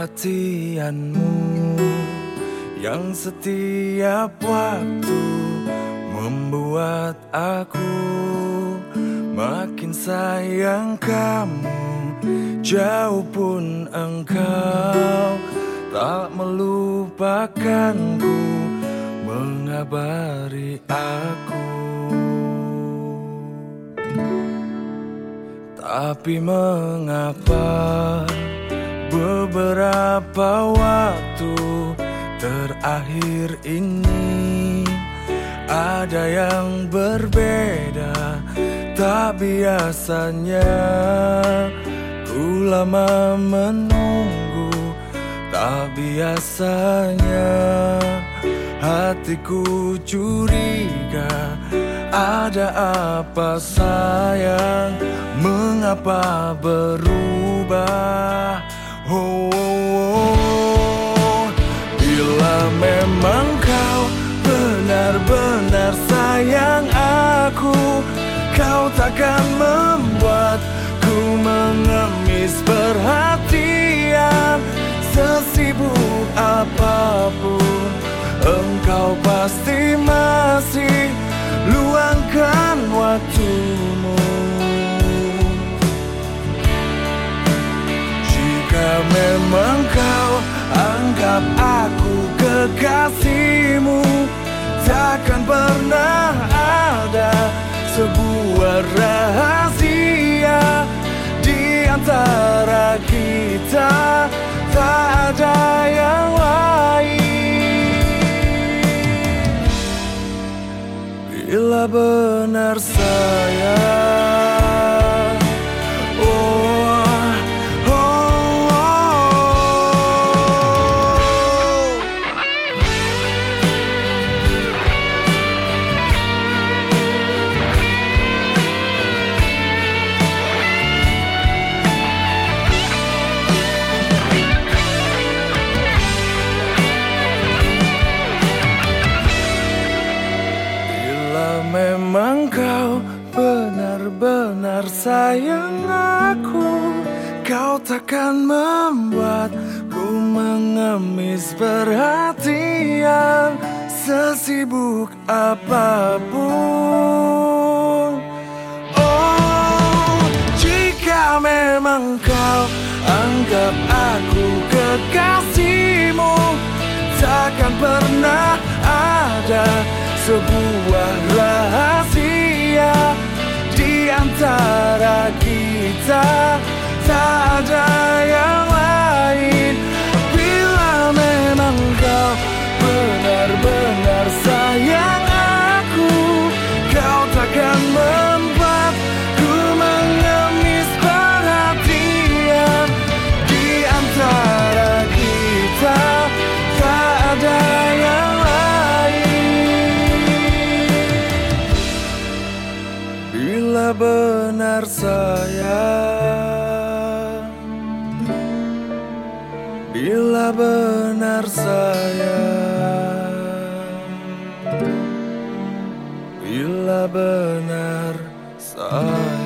Perhatianmu yang setiap waktu membuat aku makin sayang kamu. Jauh pun engkau tak melupakanku Mengabari aku. Tapi mengapa beberapa waktu terakhir ini Ada yang berbeda tak biasanya. Ku lama menunggu tak biasanya. Hatiku curiga ada apa sayang? Mengapa berubah oh, oh, oh. Bila memang kau benar-benar sayang aku Kau takkan membuatku mengemis perhatian Sesibuk apa pun Engkau pasti masih luangkan waktumu anggap aku kekasihmu. Takkan pernah ada sebuah rahasia Di antara kita. Tak ada yang sayang aku Kau takkan membuatku mengemis perhatian Sesibuk apa pun. Oh, jika memang kau anggap aku kekasihmu Takkan pernah ada sebuah Di antara kita tak Bila benar sayang Bila benar sayang